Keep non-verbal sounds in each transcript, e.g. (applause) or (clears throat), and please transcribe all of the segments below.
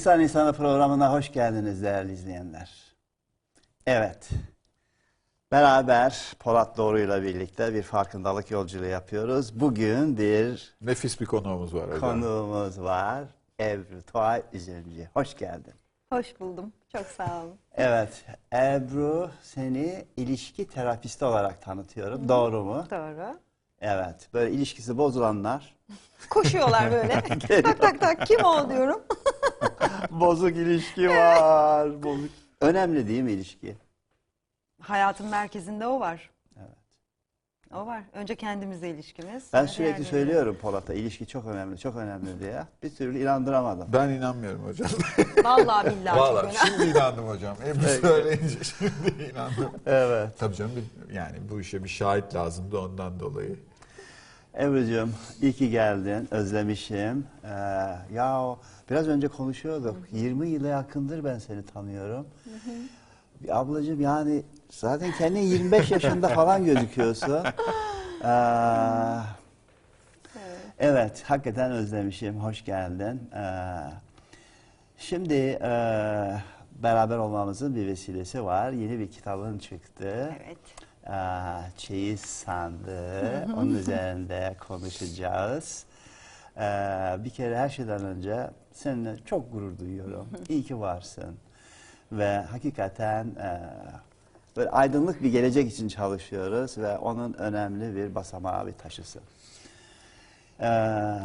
İnsan İnsanı programına hoş geldiniz değerli izleyenler. Evet, beraber Polat Doğru ile birlikte bir farkındalık yolculuğu yapıyoruz. Bugün bir Nefis bir konuğumuz var hocam. konuğumuz var. Ebru Tuğay Üzümcü. Hoş geldin. Hoş buldum. Çok sağ olun. Evet, Ebru seni ilişki terapisti olarak tanıtıyorum. Doğru mu? Doğru. Evet, böyle ilişkisi bozulanlar, (laughs) Koşuyorlar böyle. (laughs) tak tak tak kim o diyorum. (laughs) bozuk ilişki var. Bozuk. Önemli değil mi ilişki? Hayatın merkezinde o var. Evet. O var. Önce kendimizle ilişkimiz. Ben sürekli diğerleriyle. söylüyorum Polat'a ilişki çok önemli, çok önemli diye. Bir türlü inandıramadım. Ben inanmıyorum hocam. Vallahi billahi çok Vallahi önemli. şimdi inandım hocam. Ebru söyleyince şimdi inandım. Evet. Tabii canım yani bu işe bir şahit lazımdı ondan dolayı. Ebru'cum iyi ki geldin, özlemişim. Ee, ya biraz önce konuşuyorduk. 20 yıla yakındır ben seni tanıyorum. Bir ablacığım yani zaten kendin 25 yaşında falan gözüküyorsun. (laughs) Ee, evet, hakikaten özlemişim. Hoş geldin. Ee, şimdi e, beraber olmamızın bir vesilesi var. Yeni bir kitabın çıktı. Evet. Aa, çeyiz sandığı. (laughs) Onun üzerinde konuşacağız. Bir kere her şeyden önce seninle çok gurur duyuyorum. (laughs) İyi ki varsın. Ve hakikaten e, böyle aydınlık bir gelecek için çalışıyoruz ve onun önemli bir basamağı bir taşısın. Ee,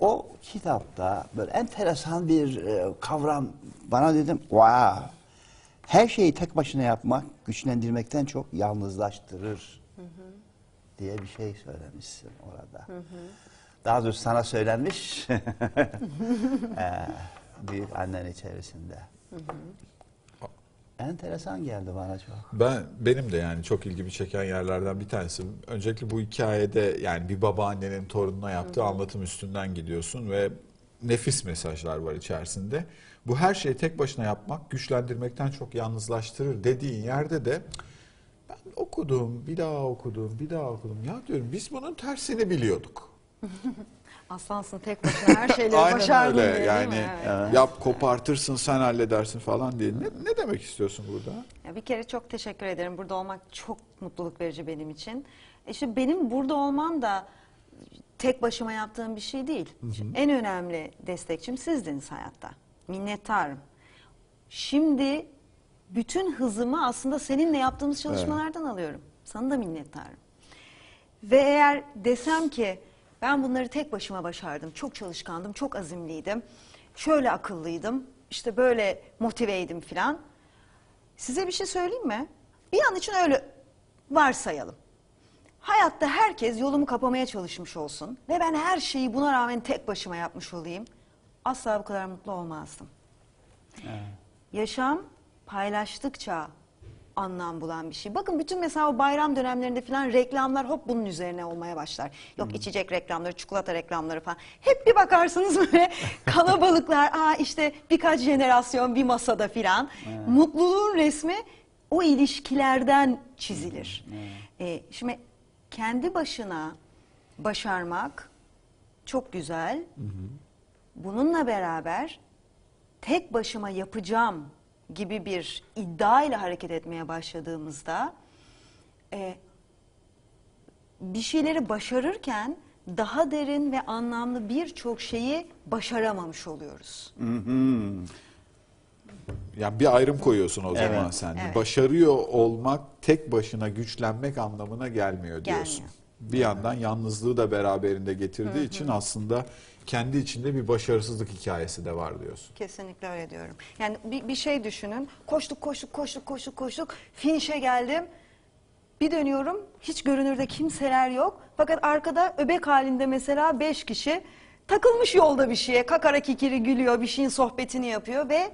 o kitapta böyle enteresan bir e, kavram bana dedim wow her şeyi tek başına yapmak güçlendirmekten çok yalnızlaştırır diye bir şey söylemişsin orada. Daha doğrusu sana söylenmiş (laughs) Ee, büyük annen içerisinde. Enteresan geldi bana çok. Ben benim de yani çok ilgimi çeken yerlerden bir tanesi. Öncelikle bu hikayede yani bir babaannenin torununa yaptığı anlatım üstünden gidiyorsun ve nefis mesajlar var içerisinde. Bu her şeyi tek başına yapmak güçlendirmekten çok yalnızlaştırır dediğin yerde de ben okudum, bir daha okudum, bir daha okudum. Ya diyorum biz bunun tersini biliyorduk. (laughs) Aslansın tek başına her şeyleri başardın öyle diye, yani değil mi? Evet. yap kopartırsın sen halledersin falan diye. Ne, ne demek istiyorsun burada? Ya bir kere çok teşekkür ederim. Burada olmak çok mutluluk verici benim için. İşte benim burada olmam da tek başıma yaptığım bir şey değil. En önemli destekçim sizdiniz hayatta. Minnettarım. Şimdi bütün hızımı aslında seninle yaptığımız çalışmalardan alıyorum. Sana da minnettarım. Ve eğer desem ki ben bunları tek başıma başardım, çok çalışkandım, çok azimliydim, şöyle akıllıydım, işte böyle motiveydim filan. Size bir şey söyleyeyim mi? Bir an için öyle varsayalım. Hayatta herkes yolumu kapamaya çalışmış olsun ve ben her şeyi buna rağmen tek başıma yapmış olayım. Asla bu kadar mutlu olmazdım. Yaşam paylaştıkça anlam bulan bir şey. Bakın bütün mesela o bayram dönemlerinde falan reklamlar hop bunun üzerine olmaya başlar. Yok içecek reklamları, çikolata reklamları falan. Hep bir bakarsınız böyle (laughs) kalabalıklar. Aa işte birkaç jenerasyon bir masada filan. Mutluluğun resmi o ilişkilerden çizilir. Ee, şimdi kendi başına başarmak çok güzel. Bununla beraber tek başıma yapacağım gibi bir iddia ile hareket etmeye başladığımızda e, bir şeyleri başarırken daha derin ve anlamlı birçok şeyi başaramamış oluyoruz. Yani bir ayrım koyuyorsun o zaman Evet. sen. Evet. Başarıyor olmak tek başına güçlenmek anlamına gelmiyor diyorsun. Gelmiyor. Bir yandan yalnızlığı da beraberinde getirdiği için aslında kendi içinde bir başarısızlık hikayesi de var diyorsun. Kesinlikle öyle diyorum. Yani bir, bir şey düşünün. Koştuk, koştuk, koştuk, koştuk, koştuk. Finişe geldim. Bir dönüyorum. Hiç görünürde kimseler yok. Fakat arkada öbek halinde mesela beş kişi takılmış yolda bir şeye. Kakara kikiri gülüyor, bir şeyin sohbetini yapıyor ve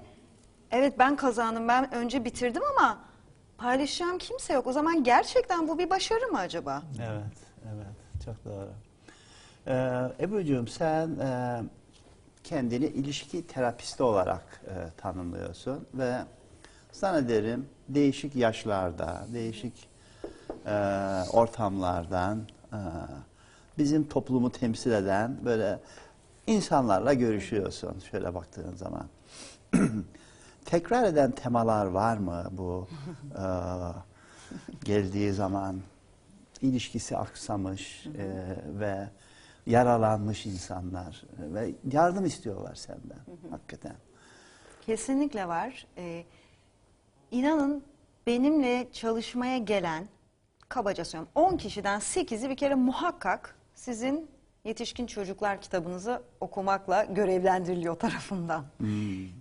evet ben kazandım. Ben önce bitirdim ama paylaşacağım kimse yok. O zaman gerçekten bu bir başarı mı acaba? Evet, evet. Çok doğru. Ee, Ebru'cuğum sen e, kendini ilişki terapisti olarak e, tanımlıyorsun ve sana derim değişik yaşlarda, değişik e, ortamlardan e, bizim toplumu temsil eden böyle insanlarla görüşüyorsun şöyle baktığın zaman. (clears throat) Tekrar eden temalar var mı bu e, geldiği zaman ilişkisi aksamış e, ve yaralanmış insanlar e, ve yardım istiyorlar senden hakikaten. Kesinlikle var. Ee, inanın benimle çalışmaya gelen kabaca söylüyorum 10 kişiden 8'i bir kere muhakkak sizin yetişkin çocuklar kitabınızı okumakla görevlendiriliyor tarafından.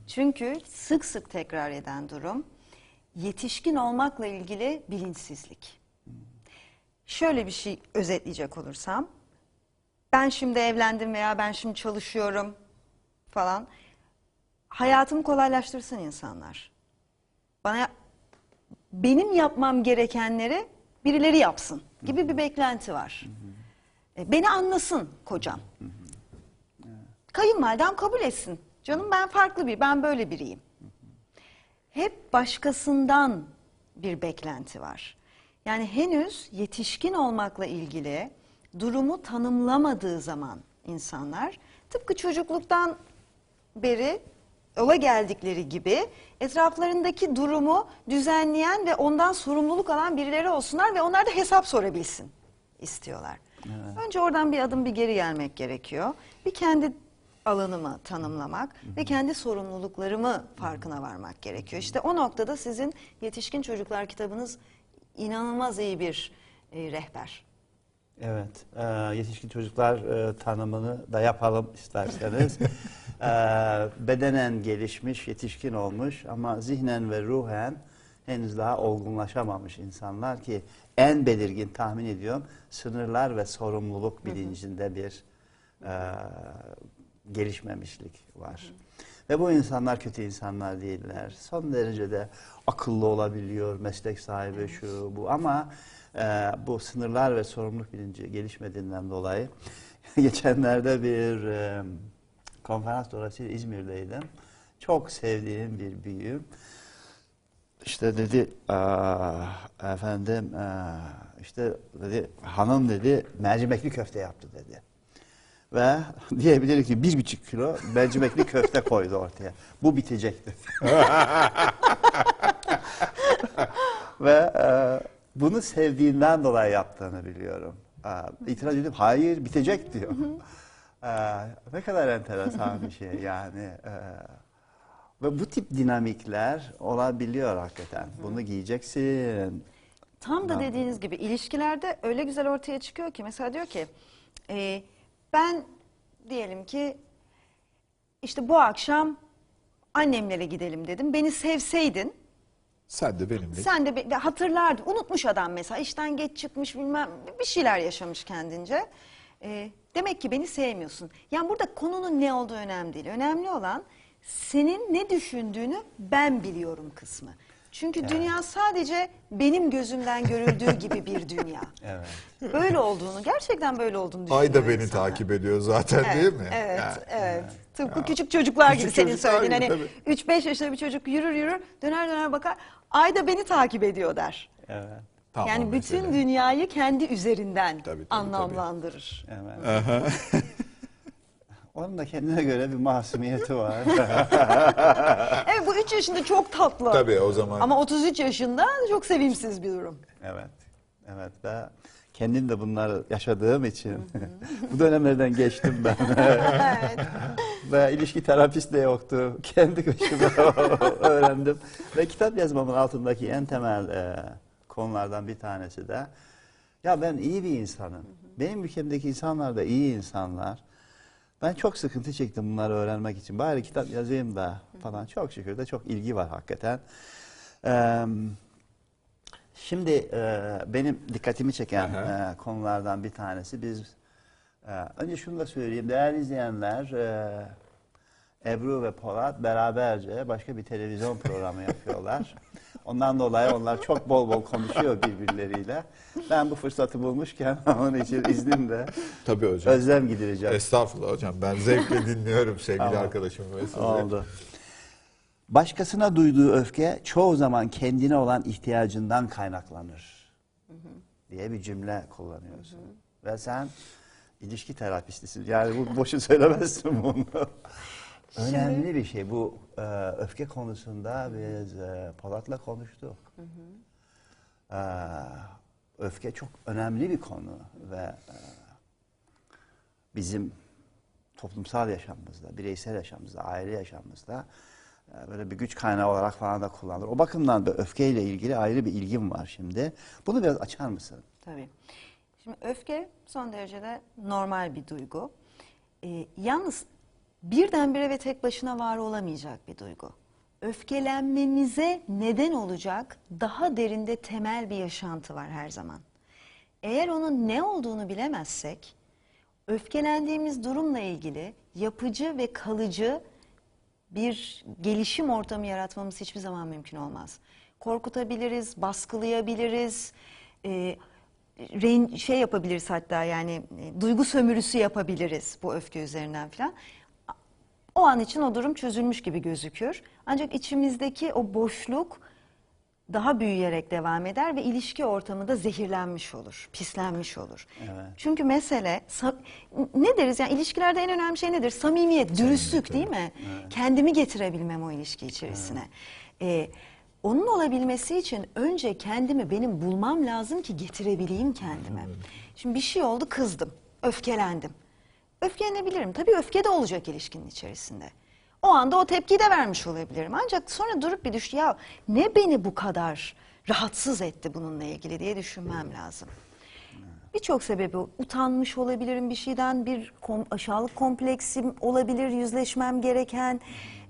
Çünkü sık sık tekrar eden durum yetişkin olmakla ilgili bilinçsizlik. Şöyle bir şey özetleyecek olursam ben şimdi evlendim veya ben şimdi çalışıyorum falan hayatımı kolaylaştırsın insanlar. Bana benim yapmam gerekenleri birileri yapsın gibi bir beklenti var. E, Beni anlasın kocam. Kayınvalidem kabul etsin. Canım ben farklı bir, ben böyle biriyim. Hep başkasından bir beklenti var. Yani henüz yetişkin olmakla ilgili durumu tanımlamadığı zaman insanlar tıpkı çocukluktan beri yola geldikleri gibi etraflarındaki durumu düzenleyen ve ondan sorumluluk alan birileri olsunlar ve onlar da hesap sorabilsin istiyorlar. Önce oradan bir adım bir geri gelmek gerekiyor. Bir kendi alanımı tanımlamak ve kendi sorumluluklarımı farkına varmak gerekiyor. İşte o noktada sizin yetişkin çocuklar kitabınız inanılmaz iyi bir e, rehber. Evet, e, yetişkin çocuklar e, tanımını da yapalım isterseniz. (laughs) e, bedenen gelişmiş, yetişkin olmuş ama zihnen ve ruhen henüz daha olgunlaşamamış insanlar ki en belirgin tahmin ediyorum sınırlar ve sorumluluk bilincinde bir e, gelişmemişlik var. Ve bu insanlar kötü insanlar değiller. Son derecede akıllı olabiliyor, meslek sahibi şu bu ama e, bu sınırlar ve sorumluluk bilinci gelişmediğinden dolayı (laughs) geçenlerde bir e, konferans dolayısıyla İzmir'deydim. Çok sevdiğim bir büyüğüm. İşte dedi "Aa, efendim aa, işte dedi hanım dedi mercimekli köfte yaptı dedi. Ve (laughs) diyebilir ki bir buçuk kilo mercimekli köfte koydu ortaya. Bu bitecek dedi. (laughs) Ve e, bunu sevdiğinden dolayı yaptığını biliyorum. E, itiraz edip hayır bitecek diyor. E, ne kadar enteresan bir şey yani. E, ve bu tip dinamikler olabiliyor hakikaten. Bunu giyeceksin. Tam da dediğiniz gibi ilişkilerde öyle güzel ortaya çıkıyor ki mesela diyor ki e, ben diyelim ki işte bu akşam annemlere gidelim dedim. Beni sevseydin Sen de benimle. sen de be- hatırlardın. Unutmuş adam mesela işten geç çıkmış bilmem bir şeyler yaşamış kendince. E, demek ki beni sevmiyorsun. Yani burada konunun ne olduğu önemli değil. Önemli olan senin ne düşündüğünü ben biliyorum kısmı. Çünkü dünya sadece benim gözümden görüldüğü (laughs) gibi bir dünya. Evet. Böyle olduğunu, gerçekten böyle olduğunu düşünüyor Ay da beni insanlar. takip ediyor zaten Evet, değil mi? Evet, Yani. evet. Tıpkı küçük çocuklar gibi Küçük senin çocuklar söylediğin. gibi, Hani tabii. 3-5 yaşında bir çocuk yürür yürür, döner döner bakar. Ay da beni takip ediyor der. Evet. Tamam yani bütün mesela. dünyayı kendi üzerinden Tabii, tabii, anlamlandırır. Evet. (laughs) Onun da kendine göre bir masumiyeti var. (laughs) Evet bu 3 yaşında çok tatlı. Tabii o zaman. Ama 33 yaşında çok sevimsiz bir durum. evet. Evet ve kendim de bunları yaşadığım için (laughs) bu dönemlerden geçtim ben. evet. (laughs) ve ilişki terapist de yoktu. Kendi başıma öğrendim. Ve kitap yazmamın altındaki en temel e, konulardan bir tanesi de ya ben iyi bir insanım. Benim ülkemdeki insanlar da iyi insanlar. Ben çok sıkıntı çektim bunları öğrenmek için. Bari kitap yazayım da falan. Çok şükür de çok ilgi var hakikaten. Eee Şimdi e, benim dikkatimi çeken e, konulardan bir tanesi biz e, önce şunu da söyleyeyim değerli izleyenler e, Ebru ve Polat beraberce başka bir televizyon programı yapıyorlar. (laughs) Ondan dolayı onlar çok bol bol konuşuyor birbirleriyle. Ben bu fırsatı bulmuşken (laughs) onun için iznimle Tabii hocam. özlem gidireceğim. Estağfurullah hocam. Ben zevkle dinliyorum sevgili Tamam. arkadaşım ve sizi. Oldu. Başkasına duyduğu öfke çoğu zaman kendine olan ihtiyacından kaynaklanır diye bir cümle kullanıyorsun. Ve sen ilişki terapistisin. Yani bu boşu söylemezsin bunu. Önemli bir şey. Bu e, öfke konusunda biz e, Polat'la konuştuk. E, öfke çok önemli bir konu ve e, bizim toplumsal yaşamımızda, bireysel yaşamımızda, aile yaşamımızda e, böyle bir güç kaynağı olarak falan da kullanılır. O bakımdan da öfkeyle ilgili ayrı bir ilgim var şimdi. Bunu biraz açar mısın? Tabii. Şimdi öfke son derecede normal bir duygu. Ee, yalnız birdenbire ve tek başına var olamayacak bir duygu. Öfkelenmemize neden olacak daha derinde temel bir yaşantı var her zaman. Eğer onun ne olduğunu bilemezsek, öfkelendiğimiz durumla ilgili yapıcı ve kalıcı bir gelişim ortamı yaratmamız hiçbir zaman mümkün olmaz. Korkutabiliriz, baskılayabiliriz, e, şey yapabiliriz hatta yani e, duygu sömürüsü yapabiliriz bu öfke üzerinden falan. O an için o durum çözülmüş gibi gözükür. Ancak içimizdeki o boşluk daha büyüyerek devam eder ve ilişki ortamı da zehirlenmiş olur, pislenmiş olur. Evet. Çünkü mesele ne deriz yani ilişkilerde en önemli şey nedir? Samimiyet, dürüstlük değil mi? Kendimi getirebilmem o ilişki içerisine. Ee, onun olabilmesi için önce kendimi benim bulmam lazım ki getirebileyim kendime. Şimdi bir şey oldu kızdım, öfkelendim. Öfkelenebilirim. Tabii öfke de olacak ilişkinin içerisinde. O anda o tepkiyi de vermiş olabilirim. Ancak sonra durup bir düş ya ne beni bu kadar rahatsız etti bununla ilgili diye düşünmem lazım. Birçok sebebi utanmış olabilirim bir şeyden bir kom- aşağılık kompleksim olabilir yüzleşmem gereken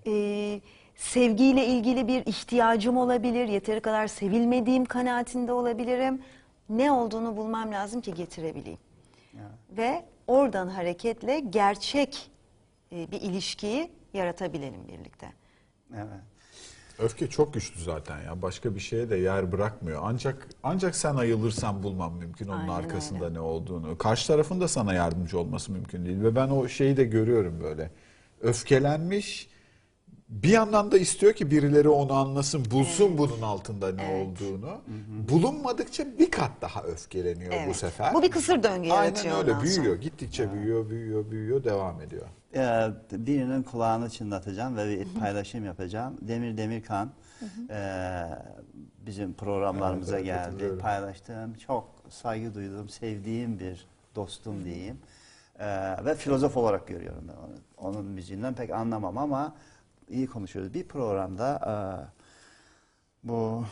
Ee, sevgiyle ilgili bir ihtiyacım olabilir yeteri kadar sevilmediğim kanaatinde olabilirim ne olduğunu bulmam lazım ki getirebileyim ve oradan hareketle gerçek e, bir ilişkiyi yaratabilelim birlikte. Evet. Öfke çok güçlü zaten ya. Başka bir şeye de yer bırakmıyor. Ancak ancak sen ayılırsan bulman mümkün onun Aynen arkasında öyle. ne olduğunu. Karşı tarafın da sana yardımcı olması mümkün değil. Ve ben o şeyi de görüyorum böyle. Öfkelenmiş bir yandan da istiyor ki birileri onu anlasın, bulsun bunun altında ne Evet. olduğunu. Bulunmadıkça bir kat daha öfkeleniyor bu Evet. sefer. Bu bir kısır döngü yaratıyor Aynen öyle büyüyor. sonra. Gittikçe büyüyor, büyüyor, büyüyor, devam ediyor. Ee, birinin kulağını çınlatacağım ve bir paylaşım yapacağım. Demir Demirkan ee, bizim programlarımıza Evet, evet, geldi. Paylaştığım, çok saygı duyduğum, sevdiğim bir dostum diyeyim. Ee, ve filozof olarak görüyorum ben onu. Onun müziğinden pek anlamam ama iyi konuşuyoruz. Bir programda ee, bu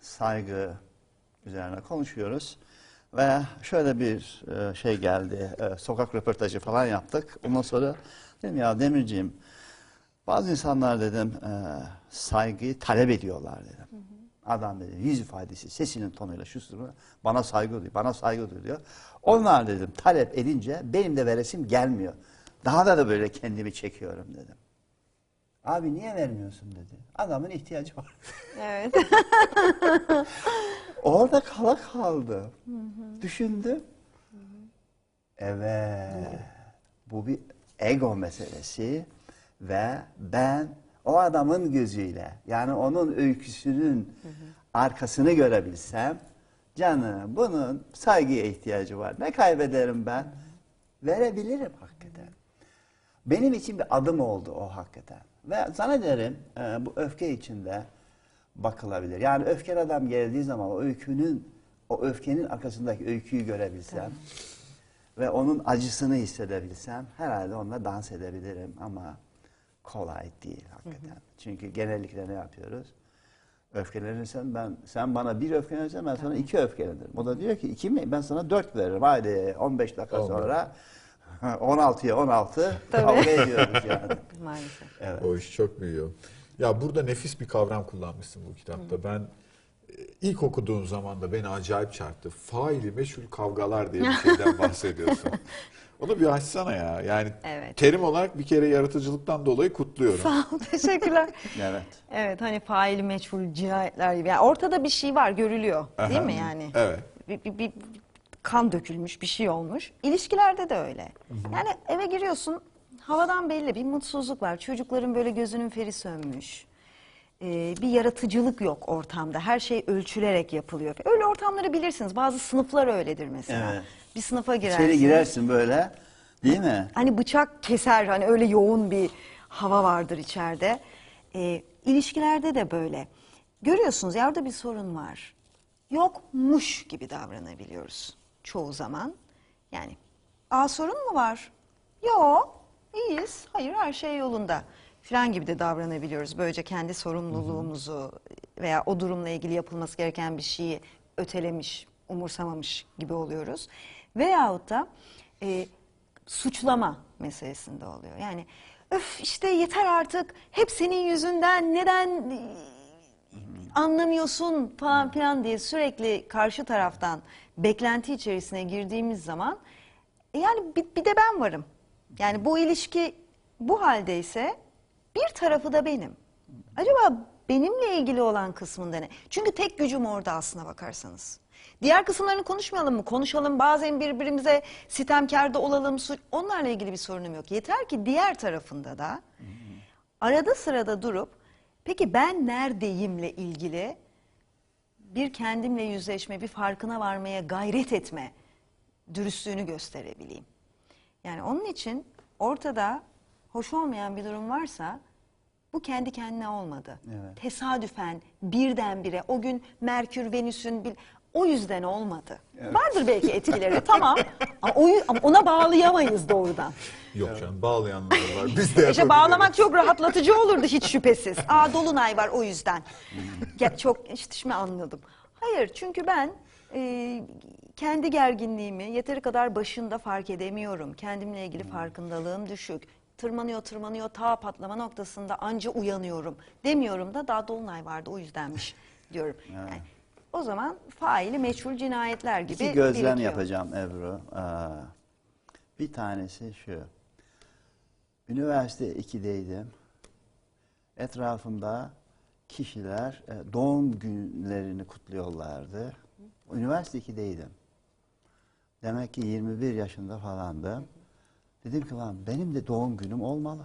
saygı üzerine konuşuyoruz. Ve şöyle bir e, şey geldi, e, sokak röportajı falan yaptık. Ondan sonra dedim ya Demirciğim, bazı insanlar dedim e, saygıyı talep ediyorlar dedim. Adam dedi yüz ifadesi, sesinin tonuyla şu sırrı bana saygı duyuyor, bana saygı duyuyor. Onlar dedim talep edince benim de veresim gelmiyor. Daha da da böyle kendimi çekiyorum dedim. Abi niye vermiyorsun dedi. Adamın ihtiyacı var. Evet. (laughs) Orada kala kaldı. Düşündü. Evet. Bu bir ego meselesi ve ben o adamın gözüyle yani onun öyküsünün arkasını görebilsem canım bunun saygıya ihtiyacı var. Ne kaybederim ben? Verebilirim hakikaten. Benim için bir adım oldu o hakikaten. Ve zannederim e, bu öfke içinde bakılabilir. Yani öfkeli adam geldiği zaman o öykünün, o öfkenin arkasındaki öyküyü görebilsem ve onun acısını hissedebilsem herhalde onunla dans edebilirim ama kolay değil hakikaten. Çünkü genellikle ne yapıyoruz? Öfkelenirsen ben sen bana bir öfkelenirsen ben sana iki öfkelenirim. O da diyor ki iki mi? Ben sana dört veririm. Haydi 15 dakika Olmaz. sonra 16'ya 16 Tabii. kavga ediyoruz yani. (laughs) Maalesef. Evet. O iş çok büyüyor. Ya burada nefis bir kavram kullanmışsın bu kitapta. Ben e, ilk okuduğum zaman da beni acayip çarptı. Faili meşhur kavgalar diye bir şeyden (laughs) bahsediyorsun. Onu bir açsana ya. Yani Evet. terim olarak bir kere yaratıcılıktan dolayı kutluyorum. Sağ ol, teşekkürler. (laughs) Evet. evet hani faili meçhul cinayetler gibi. Yani ortada bir şey var görülüyor değil Aha. mi yani? Evet. Bir, bir- bir kan dökülmüş bir şey olmuş. İlişkilerde de öyle. Yani eve giriyorsun havadan belli bir mutsuzluk var. Çocukların böyle gözünün feri sönmüş. Ee, bir yaratıcılık yok ortamda. Her şey ölçülerek yapılıyor. Öyle ortamları bilirsiniz. Bazı sınıflar öyledir mesela. Evet. Bir sınıfa girersiniz. İçeri girersin böyle Değil mi? Hani bıçak keser hani öyle yoğun bir hava vardır içeride. Ee, ilişkilerde de böyle. Görüyorsunuz ya orada bir sorun var. Yokmuş gibi davranabiliyoruz çoğu zaman. Yani aa sorun mu var? Yok iyiyiz. Hayır her şey yolunda falan gibi de davranabiliyoruz. Böylece kendi sorumluluğumuzu veya o durumla ilgili yapılması gereken bir şeyi ötelemiş, umursamamış gibi oluyoruz. Veyahut da e, suçlama meselesinde oluyor. Yani öf işte yeter artık hep senin yüzünden neden e, anlamıyorsun falan filan diye sürekli karşı taraftan beklenti içerisine girdiğimiz zaman e yani bir, bir de ben varım. Yani bu ilişki bu haldeyse bir tarafı da benim. Acaba benimle ilgili olan kısmında ne? Çünkü tek gücüm orada aslına bakarsanız. Diğer kısımlarını konuşmayalım mı? Konuşalım. Bazen birbirimize sitemkar da olalım. Onlarla ilgili bir sorunum yok. Yeter ki diğer tarafında da arada sırada durup peki ben neredeyimle ilgili bir kendimle yüzleşme, bir farkına varmaya gayret etme dürüstlüğünü gösterebileyim. Yani onun için ortada hoş olmayan bir durum varsa bu kendi kendine olmadı. Evet. Tesadüfen birdenbire o gün Merkür, Venüs'ün o yüzden olmadı. Vardır belki etkileri (laughs) tamam ama, o ama ona bağlayamayız doğrudan. Yok canım bağlayanlar var. Biz de İşte bağlamak çok rahatlatıcı olurdu hiç şüphesiz. Aa dolunay var o yüzden. Ya, çok işte şimdi anladım. Hayır çünkü ben e, kendi gerginliğimi yeteri kadar başında fark edemiyorum. Kendimle ilgili farkındalığım düşük. Tırmanıyor tırmanıyor ta patlama noktasında anca uyanıyorum. Demiyorum da daha dolunay vardı o yüzdenmiş diyorum. Yani, o zaman faili meçhul cinayetler gibi İki gözlem birikiyor. yapacağım Ebru. Aa, bir tanesi şu. Üniversite 2'deydim. Etrafımda kişiler e, doğum günlerini kutluyorlardı. Üniversite 2'deydim. Demek ki 21 yaşında falandım. Dedim ki lan benim de doğum günüm olmalı.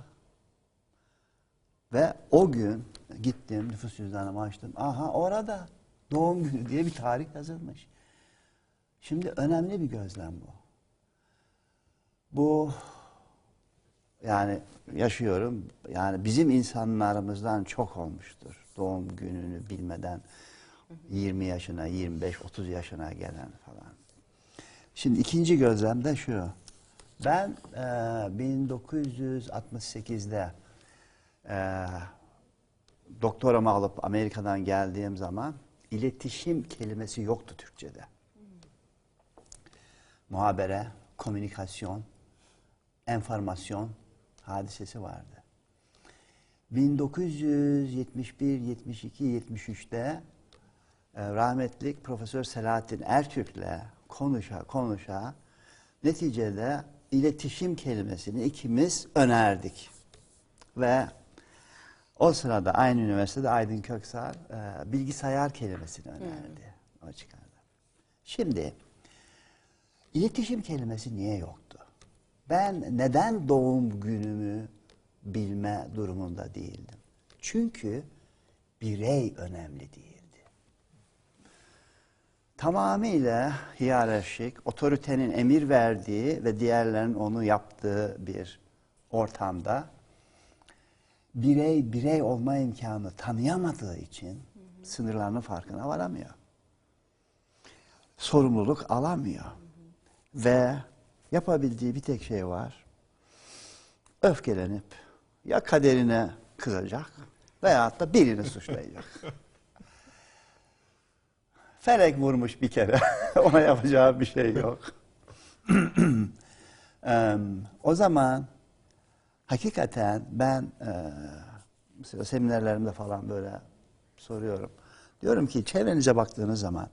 Ve o gün gittim nüfus cüzdanımı açtım. Aha orada doğum günü diye bir tarih yazılmış. Şimdi önemli bir gözlem bu. Bu yani yaşıyorum. Yani bizim insanlarımızdan çok olmuştur. Doğum gününü bilmeden 20 yaşına, 25, 30 yaşına gelen falan. Şimdi ikinci gözlem de şu. Ben e, 1968'de e, doktoramı alıp Amerika'dan geldiğim zaman iletişim kelimesi yoktu Türkçe'de. Muhabere, komünikasyon, enformasyon hadisesi vardı. 1971, 72, 73'te e, rahmetlik Profesör Selahattin Ertürk'le konuşa konuşa neticede iletişim kelimesini ikimiz önerdik. Ve o sırada aynı üniversitede Aydın Köksal e, bilgisayar kelimesini önerdi. O çıkardı. Şimdi iletişim kelimesi niye yoktu? Ben neden doğum günümü bilme durumunda değildim? Çünkü birey önemli değildi. Tamamıyla hiyerarşik, otoritenin emir verdiği ve diğerlerinin onu yaptığı bir ortamda birey birey olma imkanı tanıyamadığı için sınırlarının farkına varamıyor. Sorumluluk alamıyor. Ve yapabildiği bir tek şey var. Öfkelenip ya kaderine kızacak veyahut da birini suçlayacak. (laughs) Felek vurmuş bir kere. (laughs) Ona yapacağı bir şey yok. Em, o zaman hakikaten ben e, mesela seminerlerimde falan böyle soruyorum. Diyorum ki çevrenize baktığınız zaman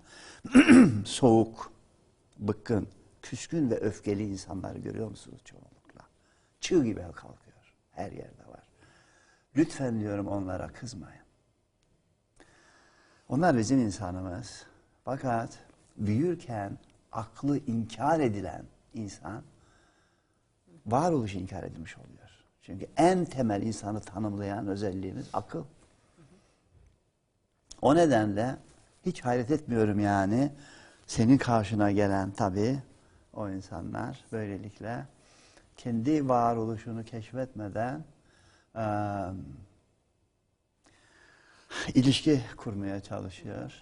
(clears throat) soğuk, bıkkın, küskün ve öfkeli insanları görüyor musunuz çoğunlukla? Çığ gibi kalkıyor. Her yerde var. Lütfen diyorum onlara kızmayın. Onlar bizim insanımız. Fakat büyürken aklı inkar edilen insan varoluş inkar edilmiş oluyor. Çünkü en temel insanı tanımlayan özelliğimiz akıl. O nedenle hiç hayret etmiyorum yani senin karşına gelen tabii o insanlar böylelikle kendi varoluşunu keşfetmeden e, ilişki kurmaya çalışıyor.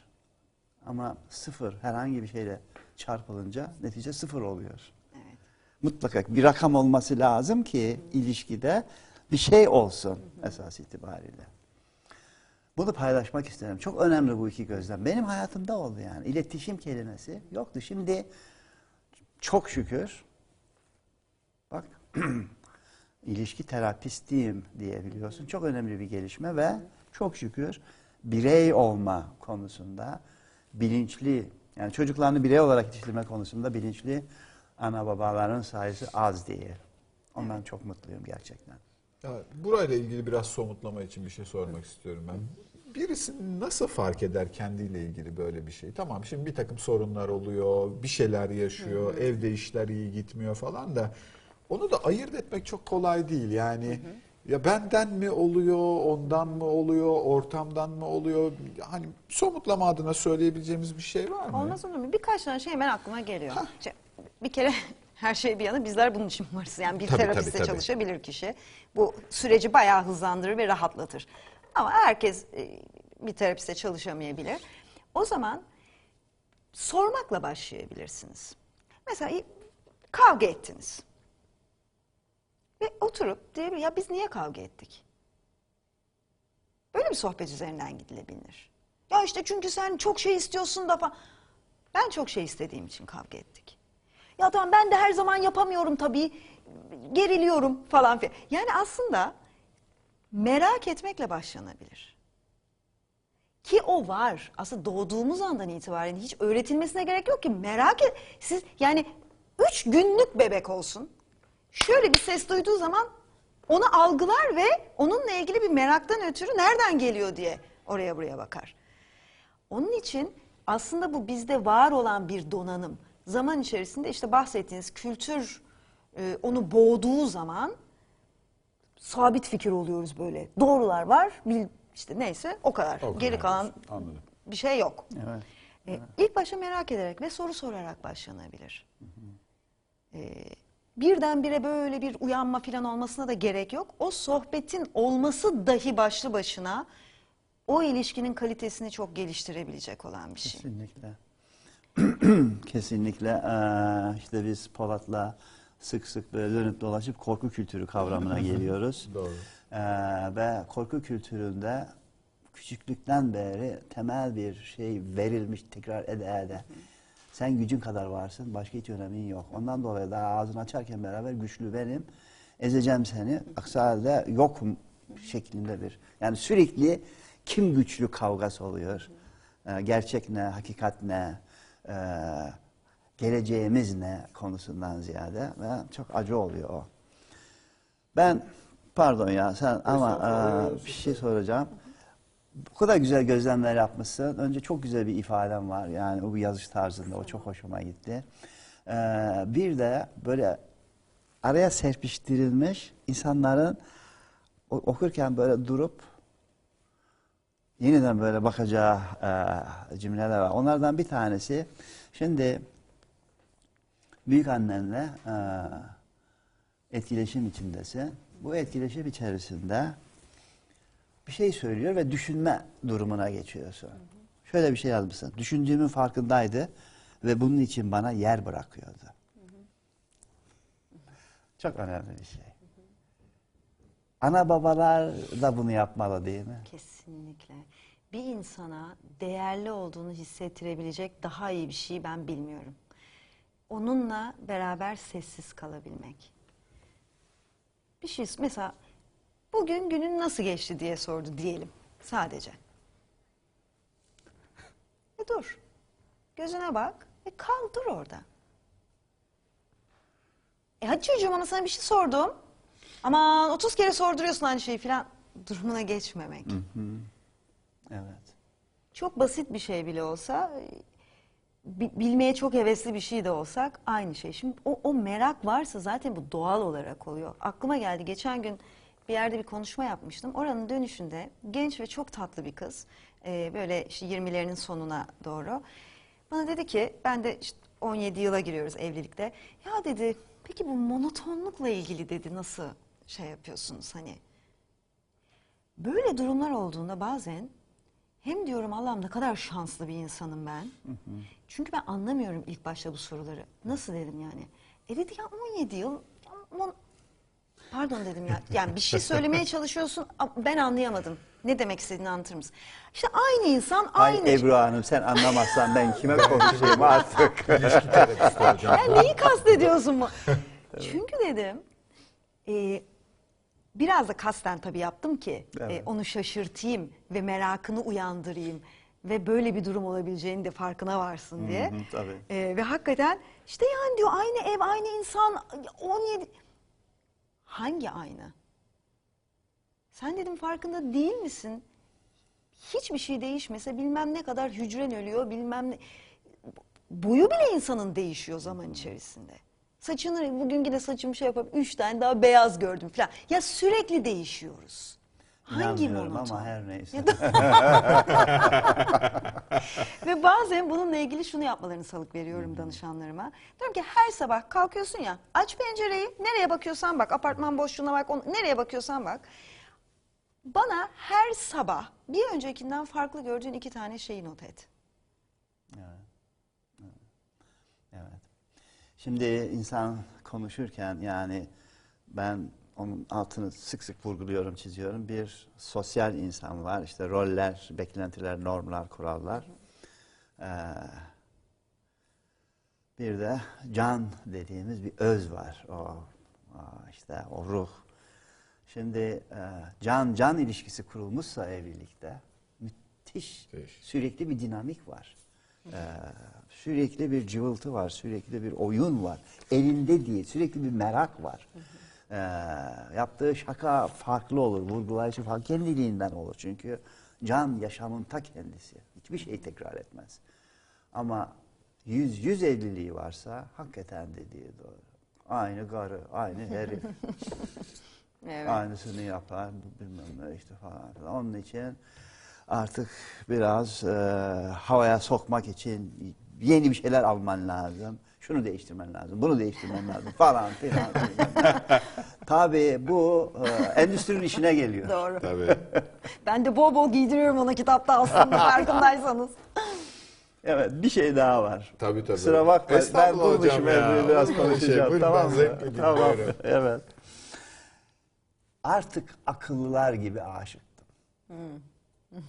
Ama sıfır herhangi bir şeyle çarpılınca netice sıfır oluyor. Mutlaka bir rakam olması lazım ki ilişkide bir şey olsun esas itibariyle. Bunu paylaşmak isterim. Çok önemli bu iki gözlem. Benim hayatımda oldu yani. İletişim kelimesi yoktu. Şimdi çok şükür bak (clears throat) ilişki terapistiyim diye biliyorsun. Çok önemli bir gelişme ve çok şükür birey olma konusunda bilinçli yani çocuklarını birey olarak yetiştirme konusunda bilinçli ana babaların sayısı az değil. Ondan çok mutluyum gerçekten. Ya, burayla ilgili biraz somutlama için bir şey sormak istiyorum ben. Birisi nasıl fark eder kendiyle ilgili böyle bir şey? Tamam şimdi bir takım sorunlar oluyor, bir şeyler yaşıyor, evde işler iyi gitmiyor falan da onu da ayırt etmek çok kolay değil. Yani ya benden mi oluyor, ondan mı oluyor, ortamdan mı oluyor? Hani somutlama adına söyleyebileceğimiz bir şey var mı? Olmaz olur mu? Birkaç tane şey hemen aklıma geliyor. İşte Bir kere (laughs) her şey bir yana bizler bunun için varız. Yani bir Tabii, terapiste tabii, tabii. çalışabilir kişi. Bu süreci bayağı hızlandırır ve rahatlatır. Ama herkes e, bir terapiste çalışamayabilir. O zaman sormakla başlayabilirsiniz. Mesela kavga ettiniz. Ve oturup diyebilir ya biz niye kavga ettik? Böyle bir sohbet üzerinden gidilebilir. Ya işte çünkü sen çok şey istiyorsun da falan. Ben çok şey istediğim için kavga ettik. Ya tamam ben de her zaman yapamıyorum tabii. Geriliyorum falan filan. Yani aslında merak etmekle başlanabilir. Ki o var. Aslında doğduğumuz andan itibaren hiç öğretilmesine gerek yok ki. Merak et. Siz yani üç günlük bebek olsun. Şöyle bir ses duyduğu zaman onu algılar ve onunla ilgili bir meraktan ötürü nereden geliyor diye oraya buraya bakar. Onun için aslında bu bizde var olan bir donanım. Zaman içerisinde işte bahsettiğiniz kültür e, onu boğduğu zaman sabit fikir oluyoruz böyle. Doğrular var, bil, işte neyse o kadar. O kadar Geri kalan anladım. bir şey yok. Evet. E, ilk başta merak ederek ve soru sorarak başlanabilir. E, birdenbire böyle bir uyanma falan olmasına da gerek yok. O sohbetin olması dahi başlı başına o ilişkinin kalitesini çok geliştirebilecek olan bir şey. Kesinlikle. (clears throat) Kesinlikle. Ee, işte biz Polat'la sık sık böyle dönüp dolaşıp korku kültürü kavramına (laughs) geliyoruz. Doğru. Ee, ve korku kültüründe küçüklükten beri temel bir şey verilmiş tekrar ede ede. Sen gücün kadar varsın, başka hiç önemin yok. Ondan dolayı daha ağzını açarken beraber güçlü benim, ezeceğim seni. Aksi halde yokum şeklinde bir. Yani sürekli kim güçlü kavgası oluyor. Ee, gerçek ne, hakikat ne, ee, geleceğimiz ne konusundan ziyade ve çok acı oluyor o. Ben pardon ya sen ama e, bir şey soracağım. Bu kadar güzel gözlemler yapmışsın. Önce çok güzel bir ifaden var. Yani o bu yazış tarzında o çok hoşuma gitti. Ee, bir de böyle araya serpiştirilmiş insanların okurken böyle durup yeniden böyle bakacağı e, cümleler var. Onlardan bir tanesi şimdi büyük annenle e, etkileşim içindesin. Bu etkileşim içerisinde bir şey söylüyor ve düşünme durumuna geçiyorsun. Şöyle bir şey yazmışsın. Düşündüğümün farkındaydı ve bunun için bana yer bırakıyordu. Çok önemli bir şey. Ana babalar da bunu yapmalı değil mi? Kesinlikle. Bir insana değerli olduğunu hissettirebilecek daha iyi bir şey ben bilmiyorum. Onunla beraber sessiz kalabilmek. Bir şey mesela bugün günün nasıl geçti diye sordu diyelim sadece. E dur. Gözüne bak ve kal dur orada. E hadi çocuğum ama sana bir şey sordum. Aman 30 kere sorduruyorsun aynı şeyi falan durumuna geçmemek. Evet. Çok basit bir şey bile olsa, bi- bilmeye çok hevesli bir şey de olsak aynı şey. Şimdi o, o merak varsa zaten bu doğal olarak oluyor. Aklıma geldi geçen gün bir yerde bir konuşma yapmıştım. Oranın dönüşünde genç ve çok tatlı bir kız, e, böyle işte 20'lerinin sonuna doğru. Bana dedi ki, ben de işte 17 yıla giriyoruz evlilikte. Ya dedi, Peki bu monotonlukla ilgili dedi nasıl şey yapıyorsunuz hani? Böyle durumlar olduğunda bazen hem diyorum Allah'ım ne kadar şanslı bir insanım ben. Çünkü ben anlamıyorum ilk başta bu soruları. Nasıl dedim yani? E dedi ya 17 yıl. ya mon- Pardon dedim ya. (laughs) Yani bir şey söylemeye çalışıyorsun ben anlayamadım. Ne demek istediğini anlatır mısın? İşte aynı insan Ay aynı. Ebru Hanım sen anlamazsan ben kime konuşayım artık. (laughs) (laughs) Ya neyi kastediyorsun bu? Çünkü dedim e, biraz da kasten tabii yaptım ki e, Evet. onu şaşırtayım ve merakını uyandırayım ve böyle bir durum olabileceğini de farkına varsın diye. Hı hı, tabii. E, ve hakikaten işte yani diyor aynı ev aynı insan 17 hangi aynı? Sen dedim farkında değil misin? Hiçbir şey değişmese bilmem ne kadar hücren ölüyor bilmem ne. Boyu bile insanın değişiyor zaman içerisinde. Saçını bugün yine saçımı şey yapıp üç tane daha beyaz gördüm falan. Ya sürekli değişiyoruz. Hangi İnanmıyorum monoton? ama her neyse. (laughs) Ve bazen bununla ilgili şunu yapmalarını salık veriyorum danışanlarıma. Diyorum ki her sabah kalkıyorsun ya aç pencereyi nereye bakıyorsan bak apartman boşluğuna bak on- nereye bakıyorsan bak. Bana her sabah bir öncekinden farklı gördüğün iki tane şeyi not et. Evet. Şimdi insan konuşurken yani ben onun altını sık sık vurguluyorum, çiziyorum. Bir sosyal insan var. İşte roller, beklentiler, normlar, kurallar. Ee, bir de can dediğimiz bir öz var. O aa, işte o ruh. Şimdi e, can can ilişkisi kurulmuşsa evlilikte müthiş, Müthiş. sürekli bir dinamik var. Ee, sürekli bir cıvıltı var, sürekli bir oyun var. Elinde değil, sürekli bir merak var. Ee, yaptığı şaka farklı olur, vurgulayıcı falan kendiliğinden olur. Çünkü can yaşamın ta kendisi. Hiçbir şey tekrar etmez. Ama yüz yüz evliliği varsa hakikaten dediği doğru. Aynı karı, aynı herif. (laughs) Evet. Aynısını yapar, bilmem ne işte falan filan. Onun için artık biraz e, havaya sokmak için yeni bir şeyler alman lazım. Şunu değiştirmen lazım, bunu değiştirmen lazım falan filan. (laughs) Tabii bu e, endüstrinin işine geliyor. Doğru. Tabii. (laughs) Ben de bol bol giydiriyorum ona kitapta aslında (laughs) farkındaysanız. Evet, bir şey daha var. Tabii, tabii. Sıra bakma, ben durmuşum. Ebru'yu biraz şey? konuşacağım. Buyurun, tamam mı? zevkle Tamam, evet. Artık akıllılar gibi aşıktım. (laughs)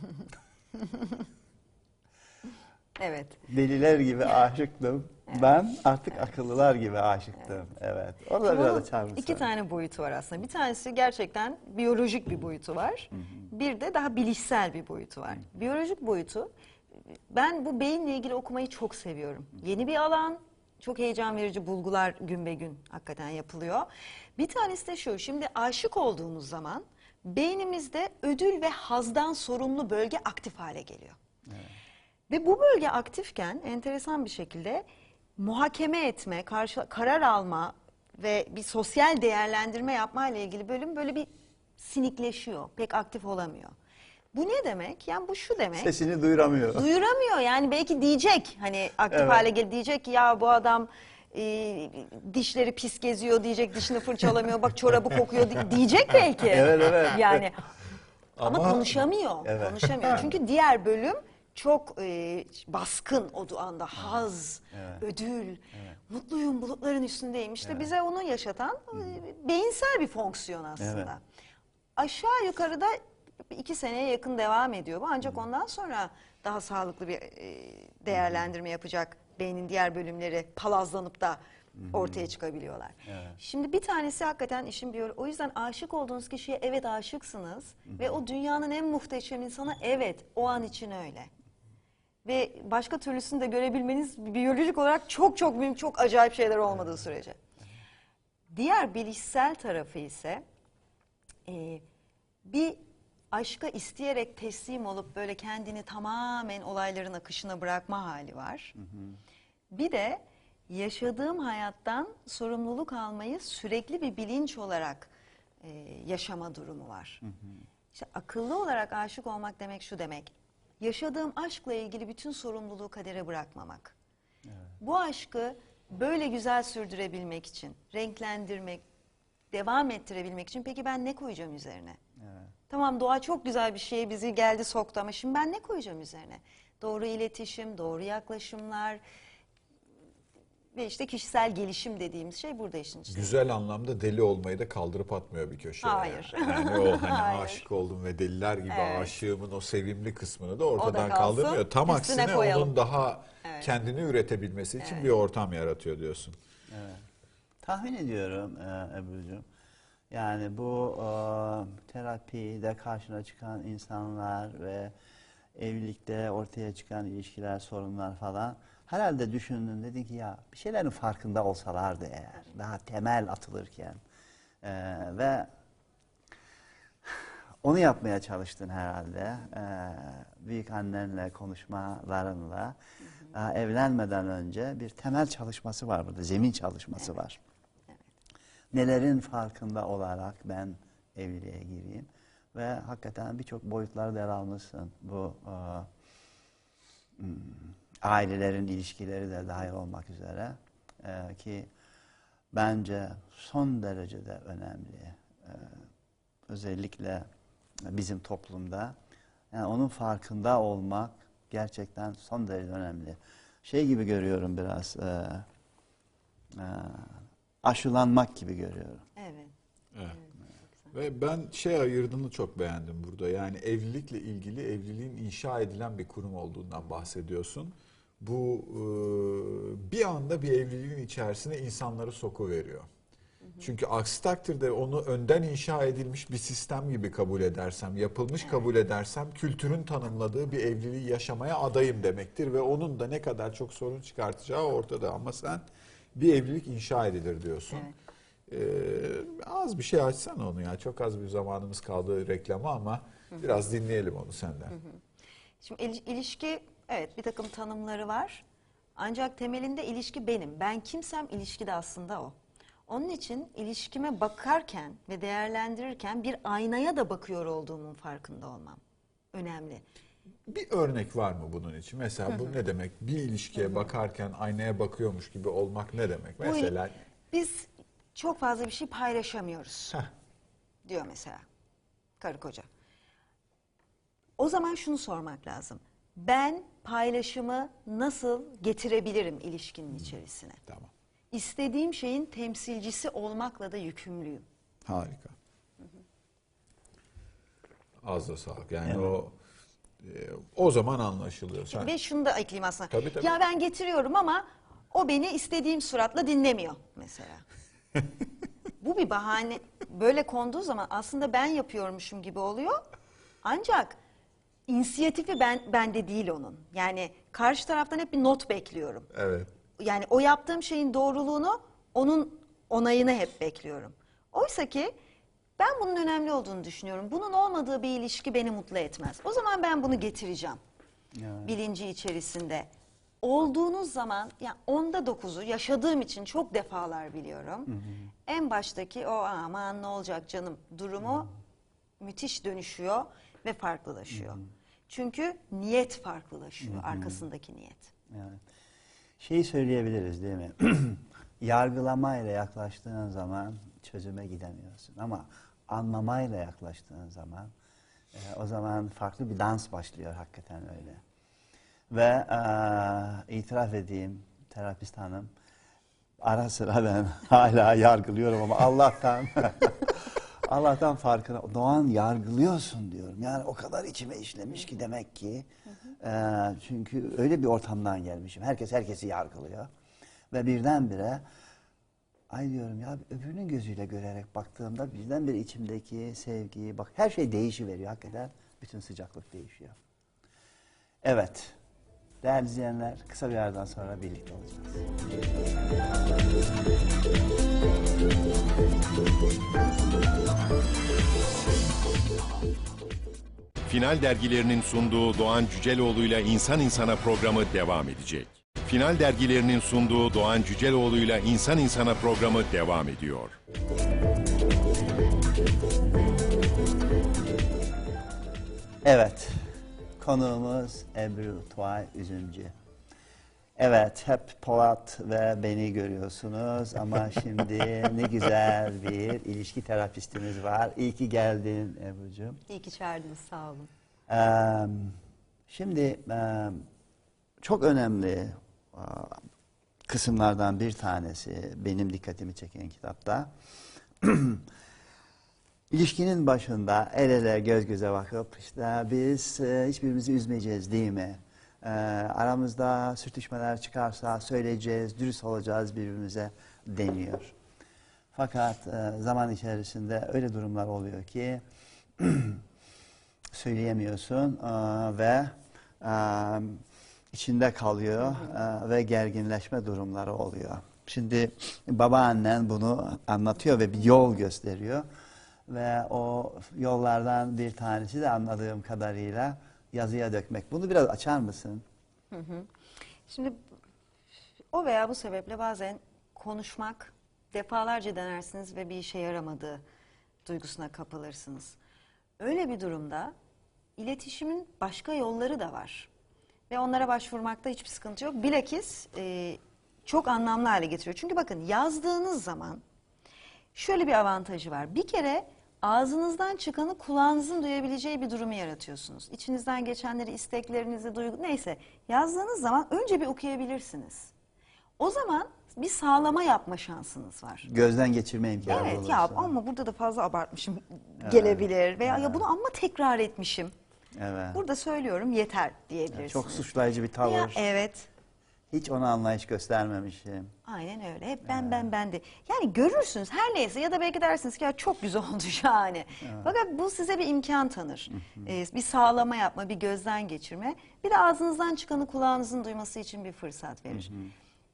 Evet. Deliler gibi aşıktım. Ben artık akıllılar gibi aşıktım. Evet. Orada Şimdi biraz açar mısın? iki tane boyutu var aslında. Bir tanesi gerçekten biyolojik bir boyutu var. Bir de daha bilişsel bir boyutu var. Biyolojik boyutu ben bu beyinle ilgili okumayı çok seviyorum. Yeni bir alan, çok heyecan verici bulgular gün be gün hakikaten yapılıyor. Bir tanesi de şu, şimdi aşık olduğumuz zaman beynimizde ödül ve hazdan sorumlu bölge aktif hale geliyor. Ve bu bölge aktifken enteresan bir şekilde muhakeme etme, karşı, karar alma ve bir sosyal değerlendirme yapma ile ilgili bölüm böyle bir sinikleşiyor. Pek aktif olamıyor. Bu ne demek? Yani bu şu demek. Sesini duyuramıyor. Duyuramıyor yani belki diyecek hani aktif Evet. hale gel diyecek ki ya bu adam e, dişleri pis geziyor diyecek dişini fırçalamıyor bak çorabı kokuyor di- diyecek belki. (laughs) Evet, evet. Yani ama, Ama- konuşamıyor. Evet. Konuşamıyor. Çünkü diğer bölüm çok e, baskın o anda haz, ödül, mutluyum bulutların üstündeyim. İşte bize onu yaşatan e, beyinsel bir fonksiyon aslında. Evet. Aşağı yukarıda iki seneye yakın devam ediyor bu. Ancak ondan sonra daha sağlıklı bir e, değerlendirme yapacak beynin diğer bölümleri palazlanıp da ortaya çıkabiliyorlar. Şimdi bir tanesi hakikaten işin bir o yüzden aşık olduğunuz kişiye evet aşıksınız ve o dünyanın en muhteşem insana evet o an için öyle. Ve başka türlüsünü de görebilmeniz biyolojik olarak çok çok büyük, çok acayip şeyler olmadığı sürece. Diğer bilişsel tarafı ise e, bir aşka isteyerek teslim olup böyle kendini tamamen olayların akışına bırakma hali var. Bir de yaşadığım hayattan sorumluluk almayı sürekli bir bilinç olarak e, yaşama durumu var. İşte akıllı olarak aşık olmak demek şu demek. Yaşadığım aşkla ilgili bütün sorumluluğu kadere bırakmamak. Bu aşkı böyle güzel sürdürebilmek için, renklendirmek, devam ettirebilmek için peki ben ne koyacağım üzerine? Tamam doğa çok güzel bir şeye bizi geldi soktu ama şimdi ben ne koyacağım üzerine? Doğru iletişim, doğru yaklaşımlar ve işte kişisel gelişim dediğimiz şey burada işin içinde. Güzel anlamda deli olmayı da kaldırıp atmıyor bir köşeye. Hayır. Yani o hani (laughs) Hayır. aşık oldum ve deliler gibi Evet. aşığımın o sevimli kısmını da ortadan kalsın, kaldırmıyor. Tam aksine koyalım. onun daha Evet. kendini üretebilmesi için bir ortam yaratıyor diyorsun. Tahmin ediyorum e, Ebru'cum. Yani bu e, terapide karşına çıkan insanlar ve evlilikte ortaya çıkan ilişkiler, sorunlar falan herhalde düşündün dedin ki ya bir şeylerin farkında olsalardı eğer daha temel atılırken e, ve onu yapmaya çalıştın herhalde. Ee, büyük annenle konuşmalarınla daha evlenmeden önce bir temel çalışması var burada. Zemin çalışması var. Nelerin farkında olarak ben evliliğe gireyim ve hakikaten birçok boyutları ele almışsın. Bu e, hmm, ailelerin ilişkileri de dahil olmak üzere e, ki bence son derecede önemli. E, özellikle bizim toplumda. Yani onun farkında olmak gerçekten son derece önemli. Şey gibi görüyorum biraz, e, e, aşılanmak gibi görüyorum. Evet. Evet. Ve ben şey ayırdığını çok beğendim burada. Yani evlilikle ilgili evliliğin inşa edilen bir kurum olduğundan bahsediyorsun. Bu e, bir anda bir evliliğin içerisine insanları sokuveriyor. Çünkü aksi takdirde onu önden inşa edilmiş bir sistem gibi kabul edersem, yapılmış kabul edersem kültürün tanımladığı bir evliliği yaşamaya adayım demektir ve onun da ne kadar çok sorun çıkartacağı ortada ama sen bir evlilik inşa edilir diyorsun. Ee, az bir şey açsan onu ya. Çok az bir zamanımız kaldı reklama ama biraz dinleyelim onu senden. Şimdi il- ilişki evet bir takım tanımları var. Ancak temelinde ilişki benim. Ben kimsem ilişki de aslında o. Onun için ilişkime bakarken ve değerlendirirken bir aynaya da bakıyor olduğumun farkında olmam. Önemli. Bir örnek var mı bunun için? Mesela bu ne demek? Bir ilişkiye bakarken aynaya bakıyormuş gibi olmak ne demek? Bu- Mesela biz çok fazla bir şey paylaşamıyoruz. Heh. diyor mesela karı koca. O zaman şunu sormak lazım. Ben paylaşımı nasıl getirebilirim ilişkinin içerisine? tamam. İstediğim şeyin temsilcisi olmakla da yükümlüyüm. Harika. Az da sağlık. Yani o o zaman anlaşılıyor. Sen, Ve şunu da ekleyeyim aslında. Tabii, tabii. Ya ben getiriyorum ama o beni istediğim suratla dinlemiyor mesela. (laughs) Bu bir bahane. Böyle konduğu zaman aslında ben yapıyormuşum gibi oluyor. Ancak inisiyatifi ben bende değil onun. Yani karşı taraftan hep bir not bekliyorum. evet. Yani o yaptığım şeyin doğruluğunu, onun onayını hep bekliyorum. Oysa ki ben bunun önemli olduğunu düşünüyorum. Bunun olmadığı bir ilişki beni mutlu etmez. O zaman ben bunu getireceğim. Evet. Bilinci içerisinde. Olduğunuz zaman, yani onda dokuzu yaşadığım için çok defalar biliyorum. En baştaki o aman ne olacak canım durumu müthiş dönüşüyor ve farklılaşıyor. Çünkü niyet farklılaşıyor, arkasındaki niyet. Yani şeyi söyleyebiliriz değil mi? (clears throat) Yargılamayla yaklaştığın zaman çözüme gidemiyorsun ama anlamayla yaklaştığın zaman e, o zaman farklı bir dans başlıyor hakikaten öyle. Ve e, itiraf edeyim terapist hanım ara sıra ben (laughs) hala yargılıyorum ama Allah'tan (laughs) Allah'tan farkına Doğan yargılıyorsun diyorum. Yani o kadar içime işlemiş ki demek ki. e, çünkü öyle bir ortamdan gelmişim. Herkes herkesi yargılıyor. Ve birdenbire ay diyorum ya öbürünün gözüyle görerek baktığımda birdenbire içimdeki sevgi bak her şey değişiveriyor hakikaten. Bütün sıcaklık değişiyor. Evet. Değerli izleyenler kısa bir yerden sonra birlikte olacağız. Final dergilerinin sunduğu Doğan Cüceloğlu'yla İnsan İnsana programı devam edecek. Final dergilerinin sunduğu Doğan Cüceloğlu'yla İnsan İnsana programı devam ediyor. Evet, konuğumuz Ebru Tuğay Üzümcü. Evet, hep Polat ve beni görüyorsunuz ama şimdi (laughs) ne güzel bir ilişki terapistimiz var. İyi ki geldin Ebru'cum. İyi ki çağırdınız sağ olun. Eee, şimdi eee, çok önemli kısımlardan bir tanesi benim dikkatimi çeken kitapta. (clears throat) İlişkinin başında el ele göz göze bakıp işte biz e, hiçbirimizi üzmeyeceğiz değil mi? E, aramızda sürtüşmeler çıkarsa söyleyeceğiz, dürüst olacağız birbirimize deniyor. Fakat e, zaman içerisinde öyle durumlar oluyor ki (clears throat) söyleyemiyorsun ve içinde kalıyor e, ve gerginleşme durumları oluyor. Şimdi babaannen bunu anlatıyor ve bir yol gösteriyor ve o yollardan bir tanesi de anladığım kadarıyla yazıya dökmek. Bunu biraz açar mısın? Şimdi o veya bu sebeple bazen konuşmak defalarca denersiniz ve bir işe yaramadığı duygusuna kapılırsınız. Öyle bir durumda iletişimin başka yolları da var. Ve onlara başvurmakta hiçbir sıkıntı yok. Bilakis e, çok anlamlı hale getiriyor. Çünkü bakın yazdığınız zaman şöyle bir avantajı var. Bir kere ağzınızdan çıkanı kulağınızın duyabileceği bir durumu yaratıyorsunuz. İçinizden geçenleri, isteklerinizi, duygu neyse yazdığınız zaman önce bir okuyabilirsiniz. O zaman bir sağlama yapma şansınız var. Gözden geçirme imkanı Evet olursa. ya ama burada da fazla abartmışım gelebilir veya ya bunu amma tekrar etmişim. Evet. Burada söylüyorum yeter diyebilirsiniz. Çok suçlayıcı bir tavır. Ya, evet. Hiç ona anlayış göstermemişim. Aynen öyle. Hep ben ben ben de. Yani görürsünüz her neyse ya da belki dersiniz ki ya çok güzel (laughs) oldu şahane. Fakat bu size bir imkan tanır. Ee, bir sağlama yapma, bir gözden geçirme. Bir de ağzınızdan çıkanı kulağınızın duyması için bir fırsat verir.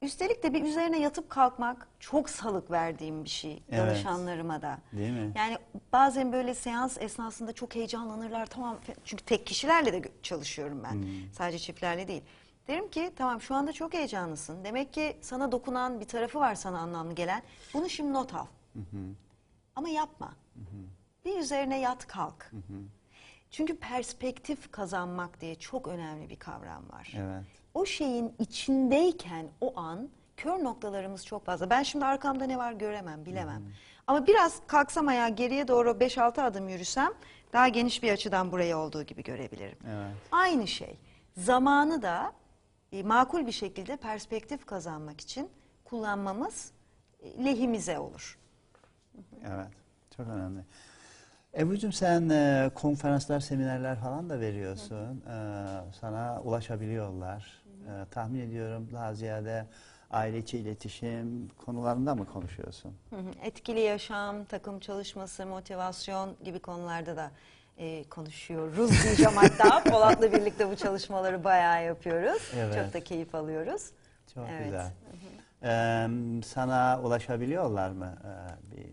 Üstelik de bir üzerine yatıp kalkmak çok salık verdiğim bir şey Evet. danışanlarıma da. Değil mi? Yani bazen böyle seans esnasında çok heyecanlanırlar tamam çünkü tek kişilerle de çalışıyorum ben. Sadece çiftlerle değil. Derim ki tamam şu anda çok heyecanlısın. Demek ki sana dokunan bir tarafı var sana anlamlı gelen. Bunu şimdi not al. Ama yapma. Bir üzerine yat kalk. Çünkü perspektif kazanmak diye çok önemli bir kavram var. Evet. O şeyin içindeyken o an kör noktalarımız çok fazla. Ben şimdi arkamda ne var göremem, bilemem. Ama biraz kalksam ayağa geriye doğru 5-6 adım yürüsem daha geniş bir açıdan burayı olduğu gibi görebilirim. Evet. Aynı şey. Zamanı da e, makul bir şekilde perspektif kazanmak için kullanmamız e, lehimize olur. Evet, çok önemli. Ebru'cum sen e, konferanslar, seminerler falan da veriyorsun. E, sana ulaşabiliyorlar. E, tahmin ediyorum daha ziyade aile içi iletişim konularında mı konuşuyorsun? Hı hı. Etkili yaşam, takım çalışması, motivasyon gibi konularda da e, konuşuyoruz diyeceğim (laughs) hatta. Polat'la birlikte bu çalışmaları bayağı yapıyoruz. Evet. Çok da keyif alıyoruz. Çok Evet. güzel. E, sana ulaşabiliyorlar mı? E, bir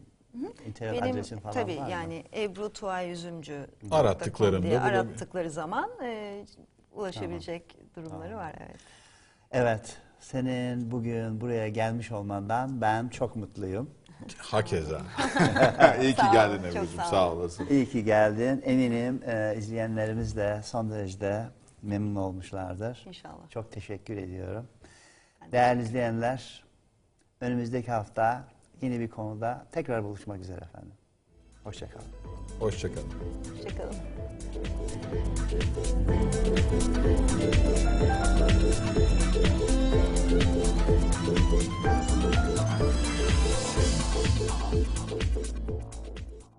internet Benim adresin falan tabii var mı? yani Ebru Tuğay Üzümcü Arattıklarında diye arattıkları zaman e, ulaşabilecek durumları var evet. Evet, senin bugün buraya gelmiş olmandan ben çok mutluyum. Hakeza. (laughs) (laughs) İyi ki Sağ geldin olun, çok Ebru'cum. sağ Sağ olasın. İyi ki geldin. Eminim e, izleyenlerimiz de son derece memnun olmuşlardır. İnşallah. Çok teşekkür ediyorum. Değerli izleyenler, önümüzdeki hafta yeni bir konuda tekrar buluşmak üzere efendim. Hoşçakalın. Hoşçakalın. Hoşçakalın.